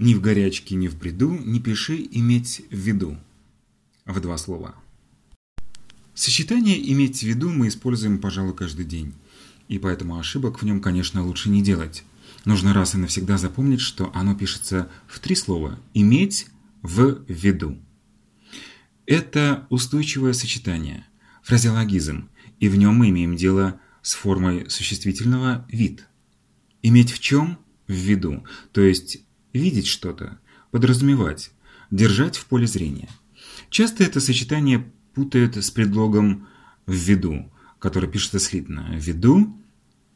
Ни в горячке, ни в бреду не пиши иметь в виду. В два слова. Сочетание «иметь в виду» мы используем, пожалуй, каждый день. И поэтому ошибок в нем, конечно, лучше не делать. Нужно раз и навсегда запомнить, что оно пишется в три слова «иметь в виду». Это устойчивое сочетание, фразеологизм, и в нем мы имеем дело с формой существительного «вид». Иметь в чем? В виду, то есть видеть что-то, подразумевать, держать в поле зрения. Часто это сочетание путают с предлогом «в виду», который пишется слитно «в виду»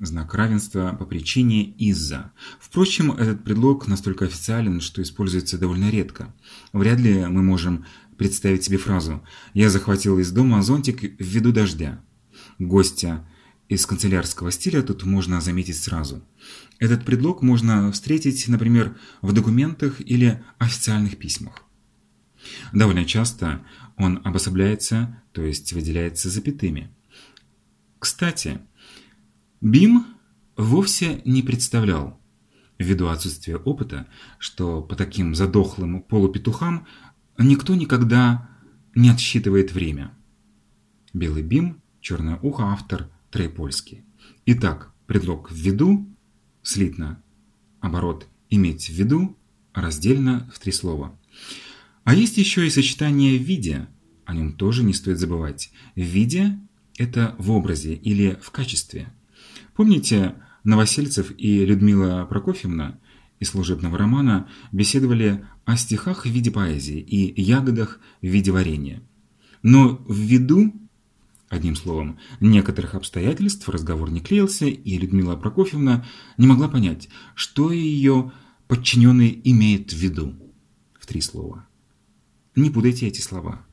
знак равенства по причине «из-за». Впрочем, этот предлог настолько официален, что используется довольно редко. Вряд ли мы можем представить себе фразу «Я захватил из дома зонтик ввиду дождя». Гостя из канцелярского стиля тут можно заметить сразу. Этот предлог можно встретить, например, в документах или официальных письмах. Довольно часто он обособляется, то есть выделяется запятыми. Кстати, Бим вовсе не представлял, ввиду отсутствия опыта, что по таким задохлым полупетухам никто никогда не отсчитывает время. Белый Бим, черное ухо, автор Трейпольский. Итак, предлог «в виду» слитно, оборот «иметь в виду» раздельно в три слова. А есть еще и сочетание «в виде», о нем тоже не стоит забывать. В виде – это в образе или в качестве. Помните, Новосельцев и Людмила Прокофьевна из служебного романа беседовали о стихах в виде поэзии и ягодах в виде варенья. Но в виду, одним словом, некоторых обстоятельств разговор не клеился, и Людмила Прокофьевна не могла понять, что ее подчиненный имеет в виду. В три слова. Не путайте эти слова.